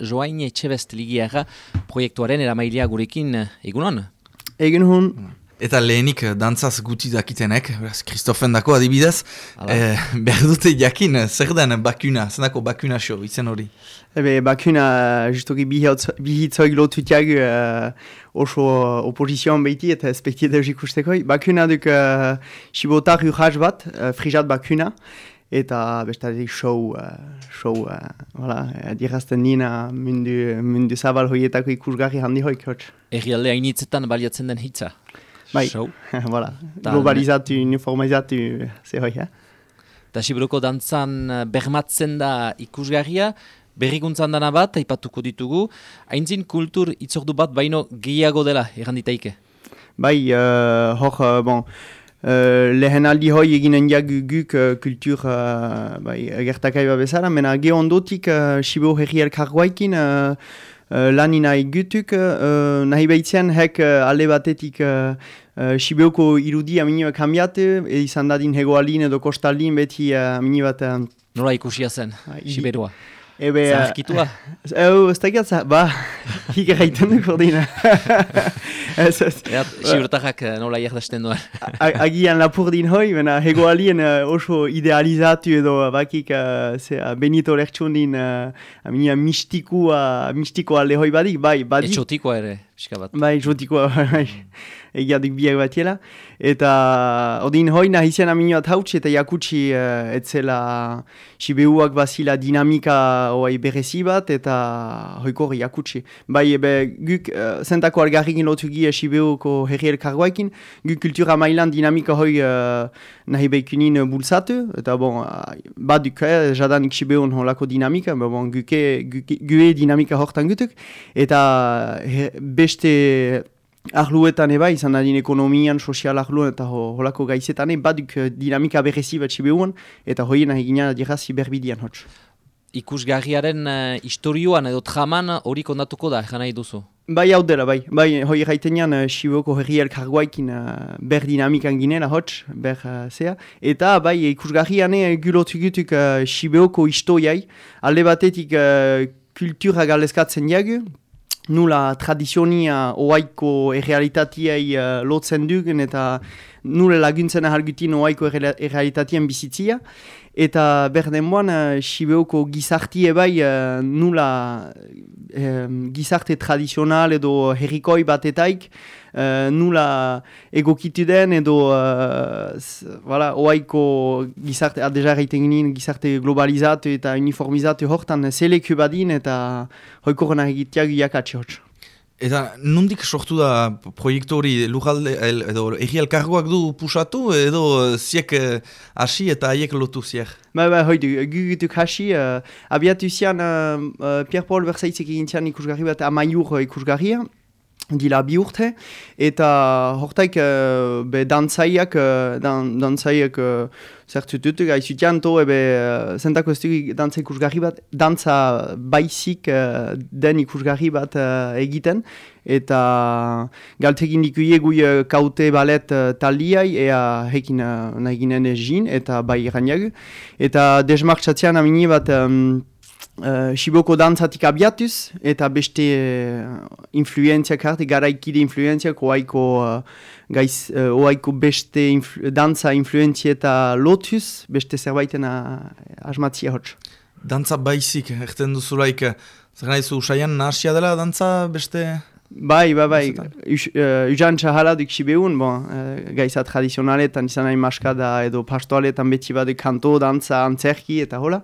Joain Etxebest ligiaga proiektuaren eramailea gurekin egunon? Egin hun. Eta lehenik dantzaz guti dakitenek, Kristofen dako adibidez, eh, behar dute jakin, zer den bakuna, zer dako bakuna xo, izen hori? Ebe, bakuna, justoki bihitzoik lotutiak uh, oso oposizioan behiti eta espektiet usteko. Bakuna duk uh, sibotar urratz bat, uh, frizat bakuna, eta bestatik show, uh, show, uh, voilà, dirazten nina mundu, mundu zabal hoietako ikusgarri handi hoik hotz. Eri alde hainitzetan baliatzen den hitza? Bai, show. voilà. globalizatu, uniformizatu, ze hoi, eh? Eta Sibroko dantzan bermatzen da ikusgarria, berrikuntzan dana bat, aipatuko ditugu, haintzin kultur itzordu bat baino gehiago dela, erranditaike? Bai, uh, hor, uh, bon, Uh, lehen aldi hoi eginen jagu guk uh, kultur uh, bai, gertakai bezala, mena ge ondotik uh, Sibo herri elkarguaikin uh, uh, lan ina egutuk, uh, nahi behitzen hek uh, ale batetik uh, uh, Sibeoko irudi amini bat kambiatu, e, izan dadin hegoalin edo kostalin beti uh, amini bat... Uh, Nola ikusia zen, Siberua? Ebe... Zaharkitua? Eo, ez da ba, hik egiten duk ordina. Sibertarrak nola jardazten duen. Agian lapurdin hoi, bena hegoalien uh, oso idealizatu edo bakik uh, uh, Benito Lertxundin uh, aminia mistikoa, mistikoa lehoi badik, bai, badik. Etxotikoa ere, pixka bat. Bai, etxotikoa, bai egia duk biak batiela. Eta odin hoi nahi zen aminoat hautsi eta jakutsi uh, etzela Sibeuak bazila dinamika oai berezi bat eta hoiko hori jakutsi. Bai, ebe guk uh, zentako algarrikin lotu gia Sibeuko herri elkargoekin, guk kultura mailan dinamika hoi uh, nahi behikunin bulsatu, eta bon, uh, bat duk, eh, jadanik Sibeun holako dinamika, bon, guke, guke, gue dinamika hortan gutuk, eta beste Arluetan eba, izan dadin ekonomian, sozial arluan eta ho, holako gaizetan baduk eh, dinamika berrezi bat sibeuan eta hoien egina dirazi berbidian hotz. Ikusgarriaren uh, historioan edo traman hori kondatuko da, nahi duzu? Bai hau dela, bai. Bai, hoi gaitenean uh, Siboko herri elkarguaikin uh, ber dinamikan ginela hotz, ber uh, zea. Eta bai, ikusgarrian uh, gulotu gutuk uh, Siboko historiai, alde batetik uh, kultura galezkatzen jagu, nula tradizionia oaiko errealitatiai uh, lotzen dugun eta nule laguntzen ahalgutin oaiko errealitatien bizitzia. Eta berden boan, uh, Sibeoko gizartie bai uh, nula gizarte tradizional edo herrikoi batetaik uh, nula egokitu den edo uh, voilà, oaiko gizarte, adeja reiten ginen, gizarte globalizatu eta uniformizatu hortan zeleku badin eta hoiko gana egiteak iakatxe hotz. Eta nondik sortu da proiektu hori lujalde edo egi elkargoak du pusatu edo ziek hasi eta haiek lotu ziek? Ba, ba, hoi du, gugutuk hasi, uh, abiatu zian uh, uh, Pierre Paul Versaitzik egin zian ikusgarri bat amaiur ikusgarria, dila bi urte, eta hortaik uh, be dantzaiak, uh, dan, dantzaiak uh, zertzututuk, haizutian to, ebe uh, zentako ez dugu dantza ikusgarri bat, dantza baizik uh, den ikusgarri bat egiten, eta galtekin dikuie gui kaute balet uh, taliai, ea hekin nahi ginen egin, eta bai iraniagu, eta desmartxatzean amini bat, um, Uh, Siboko dantzatik abiatuz, eta beste uh, influenziak harte, garaikide influenziak, oaiko, uh, gaiz, uh, oaiko beste influ, dantza influenzia eta lotuz, beste zerbaiten uh, asmatzia hotz. Dantza baizik, erten duzulaik, zer nahi zu usaian nahasia dela dantza beste... Bai, bai, bai, ujan txahala duk Sibeun, bon, uh, gaiza tradizionaletan izan nahi maskada edo pastoaletan beti badu kanto, dantza, antzerki eta hola.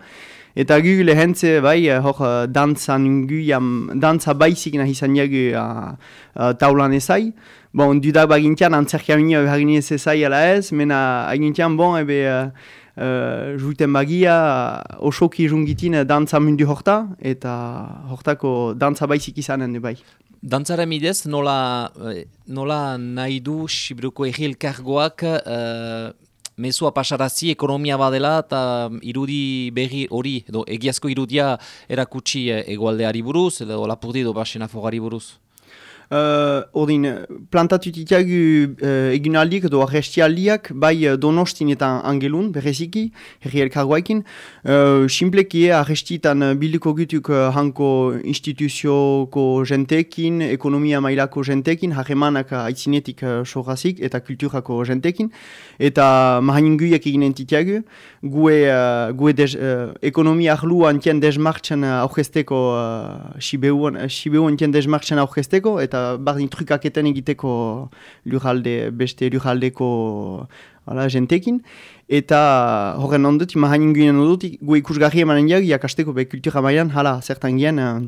Eta gu lehentze, bai, eh, hor, eh, dantzan gu, jam, dantza baizik nahi izan jagu uh, uh, taulan ezai. Bon, dudak bagintian, antzerkia minio behagin ez ezai ala ez, mena agintian, bon, ebe, uh, uh, juiten bagia, uh, osoki jungitin dantza mundu horta, eta hortako dantza baizik izanen, bai. Dantzara midez, nola, nola nahi du Sibruko egil kargoak uh, mezua pasarazi ekonomia badela eta irudi berri hori, edo egiazko irudia erakutsi egoaldeari buruz, edo lapurdi edo basen afogari buruz? Uh, Odin, plantatu titiagu uh, egunaldiak edo arrestialdiak, bai donostin eta angelun, bereziki, herri elkarguaikin. Uh, Simpleki arrestitan bilduko gutuk uh, hanko instituzioko jentekin, ekonomia mailako jentekin, harremanak aitzinetik uh, sorazik eta kulturako jentekin. Eta mahaninguiak eginen titiagu, gue, uh, gue dez, uh, ekonomia ahluan tien desmartzen uh, aurkesteko, uh, Siberuan tien desmartzen aurkesteko, eta eta bardin trukaketen egiteko lurralde, beste lurraldeko ala, jentekin. Eta horren ondut, imahan inguinen ondut, gu ikusgarri emanen jak, jakasteko be kultura mailan, hala, zertan gian, uh,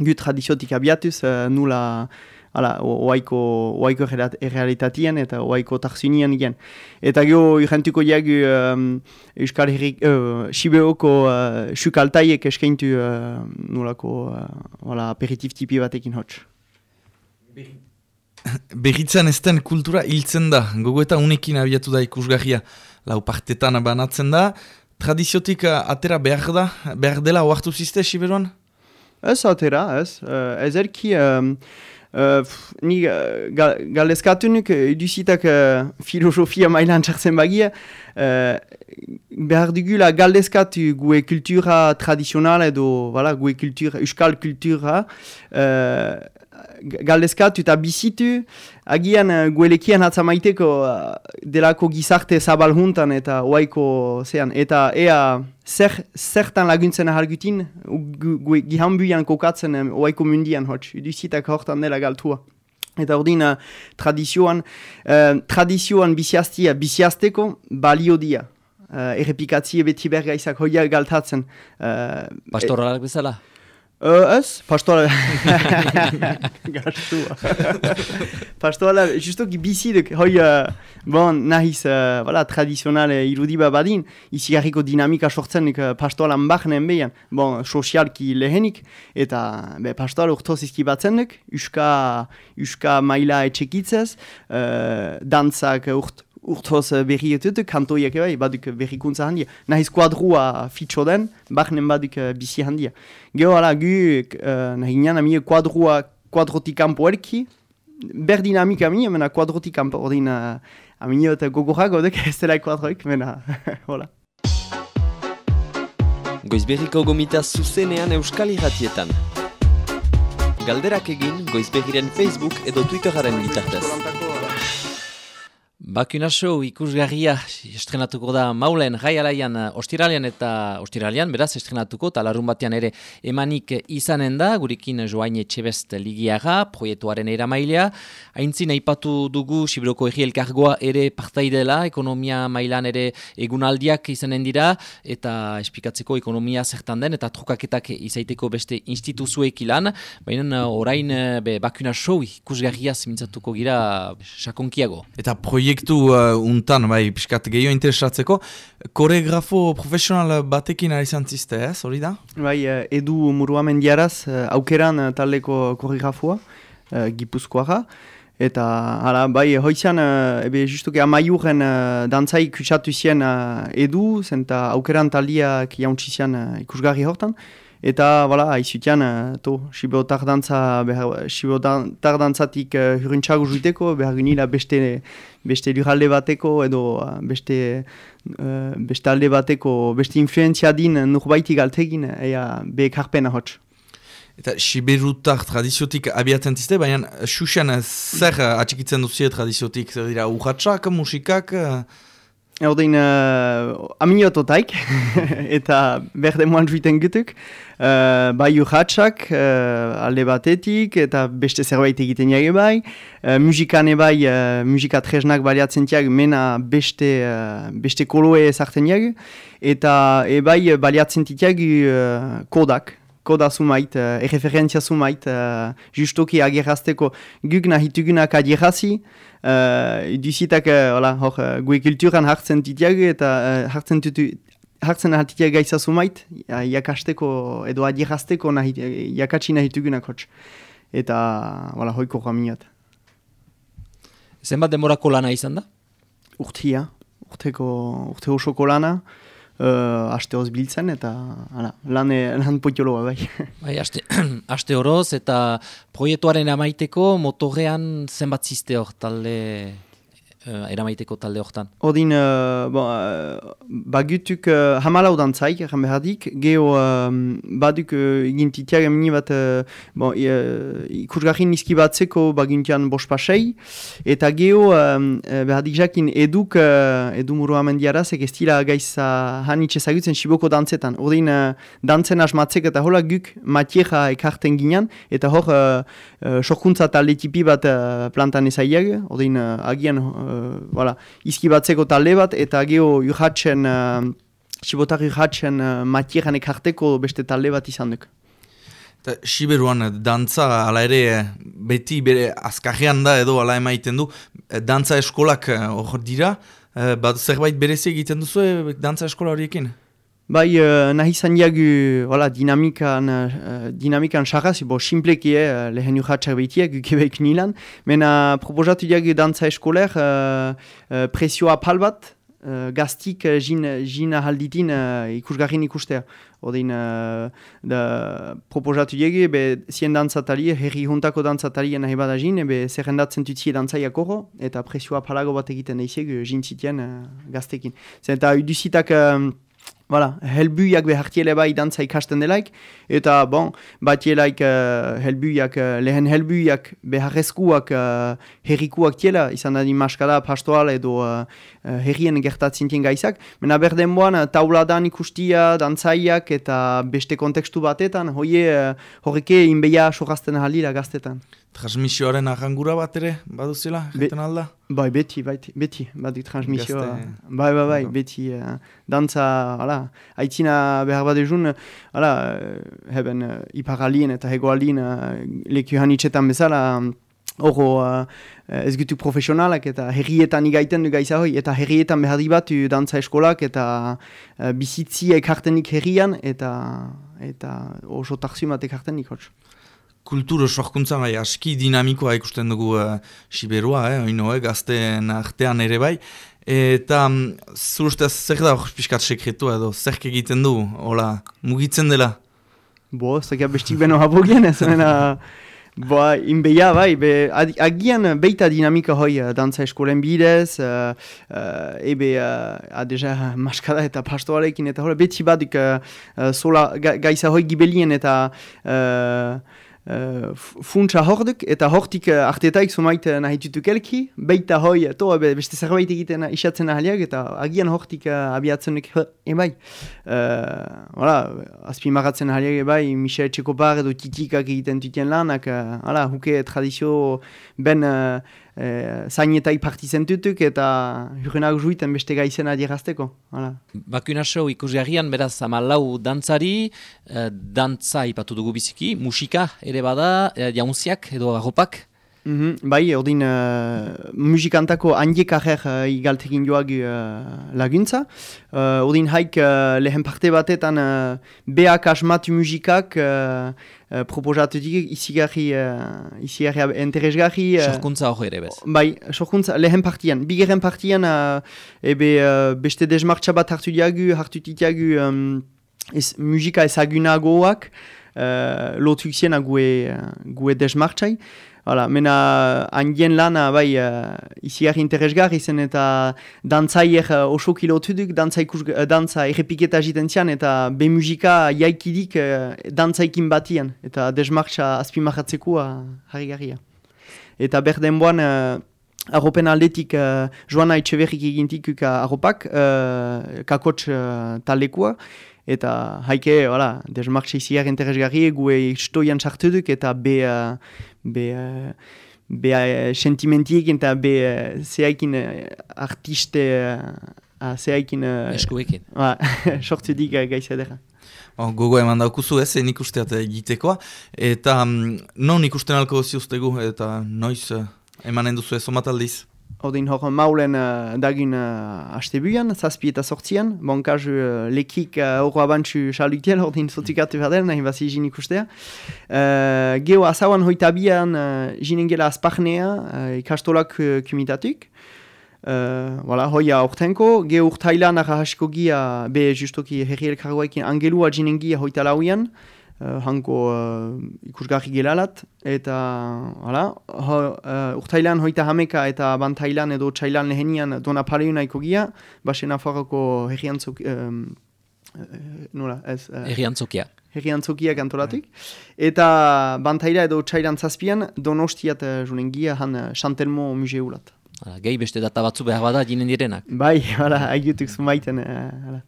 gu tradiziotik abiatuz, uh, nula, hala, oaiko, oaiko errealitatien eta oaiko tarzunian gen. Eta gero, irantuko jak, um, Euskal Herrik, uh, Sibeoko uh, sukaltaiek eskaintu uh, nulako, uh, aperitif tipi batekin hotz. Berritzen ez den kultura hiltzen da, gogo eta unekin abiatu da ikusgarria lau partetan banatzen da. Tradiziotik uh, atera behar da, behar dela oartu ziste, Siberuan? Ez atera, ez. Uh, ez erki, um, uh, ni uh, galezkatu nuk eduzitak uh, filosofia mailan txartzen bagia, uh, behar dugula galdezkatu gue kultura tradizional edo, voilà, gue kultura, euskal kultura, galdezkatu eta bizitu, agian uh, guelekian hatzamaiteko uh, delako gizarte zabal juntan eta oaiko zean, eta ea zer, zertan laguntzen ahalgutin, gu, gihambuian kokatzen um, oaiko mundian hotz, uduzitak hortan dela galtua. Eta ordin uh, tradizioan, uh, tradizioan biziaztia, biziazteko balio dia. Uh, errepikatzie beti bergaizak hoia galtatzen. Uh, Pastoralak bezala? Uh, ez, pastoala... Gastua. pastoala, justo ki bizidek, hoi, uh, bon, nahiz, uh, voilà, tradizional uh, irudiba badin, izi garriko dinamika sortzen uh, pastoalan bahnen behan, bon, sozialki lehenik, eta be, pastoala urtoz izki batzenek, uska, uska maila etxekitzez, uh, dantzak urt, urtoz uh, berri etutu, kantoiak bai, baduk berrikuntza handia. Nahiz kuadrua fitxo den, bahnen baduk uh, bizi handia. Gero, ala, gu, uh, nahi nian amie kuadrua, kuadrotik kanpo erki, berdinamik amie, mena kuadrotik kanpo, ordin, uh, amie eta gogorak, odek ez dela kuadroik, mena, hola. Goizberriko gomita zuzenean euskal irratietan. Galderak egin Goizberriren Facebook edo Twitteraren bitartez. Bakuna show ikusgarria estrenatuko da maulen jaialaian eh, ostiralian eta ostiralian, beraz estrenatuko eta batean ere emanik izanen da, gurekin joain etxebest ligiaga, proietuaren eramailea. Aintzin aipatu dugu Sibroko egi elkargoa ere partaidela, ekonomia mailan ere egunaldiak izanen dira, eta espikatzeko ekonomia zertan den, eta trukaketak izaiteko beste instituzuek ilan. Baina orain be, bakuna show ikusgarria zimintzatuko gira sakonkiago. Eta proiektu proiektu uh, untan, bai, piskat gehiago interesatzeko, koregrafo profesional batekin ari zantziste, ez, hori da? Bai, uh, edu muruamen diaraz, uh, aukeran uh, taldeko koregrafoa, uh, gipuzkoa Eta, hala, bai, hoizan, uh, ebe justuke amaiuren uh, dantzai kutsatu zien uh, edu, zenta aukeran taldiak jauntzi uh, ikusgarri hortan. Eta, voilà, haizutian, uh, to, sibeotar dantza, sibeotar dantzatik uh, hurrintxago juiteko, behar gunila beste beste lurralde bateko edo uh, beste uh, beste alde bateko beste influenzia din nurbaitik altegin ea bekarpena hotz. Eta Siberutar tradiziotik abiatzen ziste, baina Xuxen zer atxikitzen duzie tradiziotik, zer dira urratxak, musikak? Ordein, uh, aminiototaik, eta berde moan juiten gutuk, uh, bai urratxak uh, alde batetik, eta beste zerbait egiten jage bai, uh, musikane bai, uh, musika tresnak baliatzen tiag, mena beste, uh, beste koloe ezartzen jage, eta e bai baliatzen tiag uh, kodak, koda sumait, uh, erreferentzia sumait, uh, justoki agerrazteko guk nahitugunak adierrazi, uh, duzitak, uh, hor, uh, gue kulturan hartzen ditiag eta uh, hartzen tutu, hartzen ahatitia gaisa sumait, jakasteko edo adierrazteko nahi, jakatsi nahitugunak hotx. Eta, wala, hoiko raminat. Zenbat demorako lana izan da? Urtia, urteko, urte osoko lana. Uh, aste hoz biltzen, eta ala, lan, e, lan potioloa bai. Bai, aste, aste horoz, eta proiektuaren amaiteko motorrean zenbat ziste hor talde uh, eramaiteko talde hortan? Odin, uh, bon, uh, bagutuk uh, hamalau dantzaik, erran behardik, geho uh, baduk uh, egintitiak emini bat uh, bon, uh, ikusgarri nizki batzeko baguntian bos pasei, eta geho uh, behardik jakin eduk, uh, edu muru amendiaraz, ez dira gaiza hanitxe zagutzen siboko dantzetan. Odin, uh, dantzen asmatzek eta hola guk matieja ekarten ginen, eta hor, uh, uh, sokuntza talde tipi bat uh, plantan ezaiak, odin, uh, agian uh, voilà, izki batzeko talde bat, eta geho urhatzen, uh, sibotar urhatzen uh, matieran ekarteko beste talde bat izan duk. Eta Siberuan dantza ala ere beti bere azkarrean da edo ala emaiten du, dantza eskolak hor dira, bat zerbait berezi egiten duzu dantza eskola horiekin? Bai, uh, nahi zan jagu hola, dinamikan, uh, dinamikan sarraz, bo, simpleki eh, lehen urratxar behitiak, gukebeik nilan. Mena proposatu jagu dantza eskoler, uh, uh, presioa pal bat, uh, gaztik uh, jin, uh, ikusgarrin ikustea. Odin, uh, da proposatu jagu, be, zien dantzatali, herri juntako dantzatali nahi bada jin, be, zerrendatzen tutzie dantzaiak horro, eta presioa palago bat egiten daizek, jin zitien uh, gaztekin. Zer, eta uduzitak... Uh, Voilà, helbuiak behartiele bai dantza ikasten delaik, eta bon, batielaik uh, helbuiak, uh, lehen helbuiak beharrezkuak uh, herrikuak tiela, izan da di maskada pastoal edo uh, herrien gertatzen tien gaizak, mena berden boan tauladan ikustia, dantzaiak eta beste kontekstu batetan, hoie uh, horreke inbeia sorazten halila gaztetan. Transmisioaren arrangura bat ere, baduzela, jaten alda? Bai, beti, bai, beti, badu transmisioa. Bai, bai, bai, beti, uh, dantza, hala, haitzina behar bat ezun, hala, uh, heben, uh, iparalien eta hegoalien uh, lekio hanitzetan bezala, Horo, uh, ez gutu profesionalak eta herrietan igaiten du gaiza hoi, eta herrietan behar dibatu dantza eskolak eta uh, bizitzi ekartenik herrian eta eta oso tarzimat ekartenik hotz kulturo sorkuntza bai aski dinamikoa ikusten dugu uh, Siberua, eh, oino, eh, gazten artean ere bai. Eta um, zer da hor piskat sekretua edo, zer egiten du, hola, mugitzen dela? Bo, zer bestik beno habogien ez, Boa, inbeia, bai, be, agian beita dinamika hoi uh, dantza eskolen bidez, uh, uh, ebe uh, adeja maskada eta pastoalekin, eta hori beti badik uh, sola ga, gaiza hoi gibelien eta uh, funtsa horduk, eta hortik uh, artetaik sumait uh, nahi elki, beita hoi, to, be, beste zerbait egiten isatzen ahaliak, eta agian hortik uh, abiatzen duk, ebai. Uh, voilà, azpi maratzen ahaliak, ebai, Michel Txekopar edo titikak egiten tutien lanak, uh, voilà, huke tradizio ben... Uh, e, zainetai partizen tutuk eta hurrenak juiten beste gaizena dirazteko. Bakuna show ikusgarrian beraz amalau dantzari, e, dantza ipatu dugu biziki, musika ere bada, e, jaunziak edo arropak? Mm -hmm, bai, ordin uh, musikantako handiek aher uh, igaltekin joag uh, laguntza. Uh, ordin haik uh, lehen parte batetan uh, beak asmatu musikak uh, uh, proposatu dik izigarri, uh, izigarri interesgarri. Uh, sorkuntza hori ere bez. Bai, sorkuntza lehen partian. Bigeren partian uh, ebe uh, beste desmartxa bat hartu diagu, hartu titiagu um, ez, musika ezagunagoak uh, lotuk zien gue, uh, gue desmartxai. Hala, mena handien lana, bai, uh, izigarri interesgarri zen eta dantzaiek uh, oso kilotu duk, dantza, uh, dantza errepiketa jiten zian eta be musika jaikidik uh, dantzaikin batian eta desmartza azpimarratzeko uh, harri garria. Eta berden boan, uh, arropen aldetik uh, joana etxeverrik egintik uka arropak, uh, kakotx uh, talekua, eta haike, hala, desmartza izigarri interesgarri, gue istoian sartu eta be... Uh, be, uh, be uh, sentimentiek eta be uh, zehaikin uh, artiste uh, zehaikin uh, eskuekin ba, sortu dik uh, gaizadera Oh, gogo eman daukuzu ez, nik usteat egitekoa. Eta um, non ikusten alko ziuztegu eta noiz uh, emanen duzu ez omataldiz? Odin hor maulen uh, dagin uh, aste buian, zazpi eta sortzian. Bon, kazu uh, lekik horro uh, abantzu xalutiel, ordin zotikatu berden, nahi bazi jin ikustea. Uh, Geo azauan hoita bian uh, jinen gela azparnea, uh, ikastolak uh, kumitatuk. Uh, voilà, hoia ortenko, ge urtailan arra hasiko gia, be justoki herri elkargoekin angelua jinen gia hoita lauian, uh, hanko uh, ikusgarri gelalat, eta voilà, ho, urtailan hoita hameka eta bantailan edo txailan lehenian dona pareunaiko gia, basen afarroko herri antzok, um, uh, nola, ez... Uh, herri antzokia. Herri antzokiak antolatik. Eta bantaila edo txailan zazpian, donostiat uh, junen gia han uh, Chantelmo museulat. Hala, gehi beste data batzu behar bada jinen direnak. Bai, hala, aigutuk zumaiten. Uh,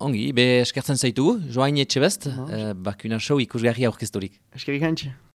Ongi, be eskertzen zaitu, joain etxe best, uh -huh. uh, bakuna show ikusgarria orkestorik. Eskerrik hantxe.